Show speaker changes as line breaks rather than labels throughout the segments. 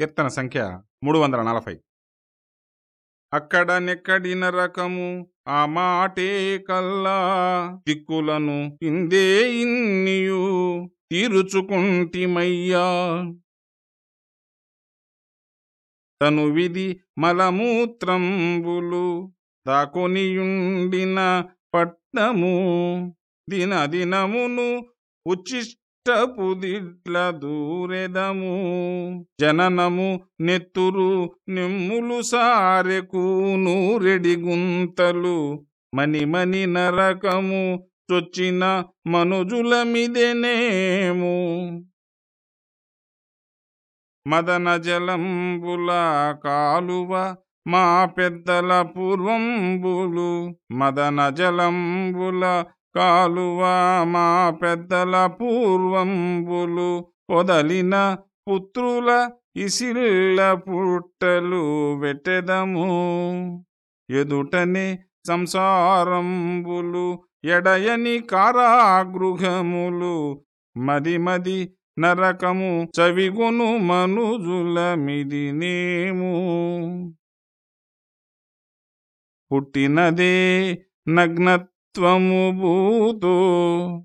కీర్తన సంఖ్య మూడు వందల నలభై. అక్కడ నెక్కడిన రకము ఆ మాటే కల్లా దిక్కులను ఇందే ఇన్నియు తీరుచుకుంటిమయ్యా. తను విధి మలమూత్రంబులు దాకొనియుండిన పట్నము దినదినమును ఉచిష్ట ఉచ్చిష్టపు దూరెదము జననము నెత్తురు నిమ్ములు సారెకు నూరెడి గుంతలు. మణిమణి నరకము చొచ్చిన మనుజులమిదెనేము మదన జలంబుల కాలువ మా పెద్దల పూర్వంబులు. మదన జలంబుల కాలువ మా పెద్దల పూర్వంబులు పొదలిన పుత్రుల ఇసిల్ల పుట్టలు వెటెదము ఎదుటనే సంసారంబులు ఎడయని కారాగృహములు మది మది నరకము చవిగును మనుజుల మిదినేము పుట్టినదే త్వము భూతో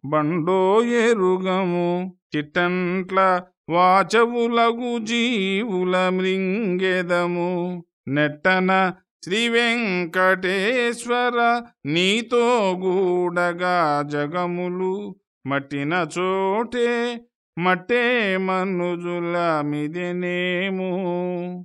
బండో ఎరుగము చిట్టంట్ల వాచవులగు జీవుల మృంగెదము. నెట్టన శ్రీ వెంకటేశ్వర నీతో గూడగా జగములు మట్టిన చోటే మట్టే మనుజుల మిదెనేము.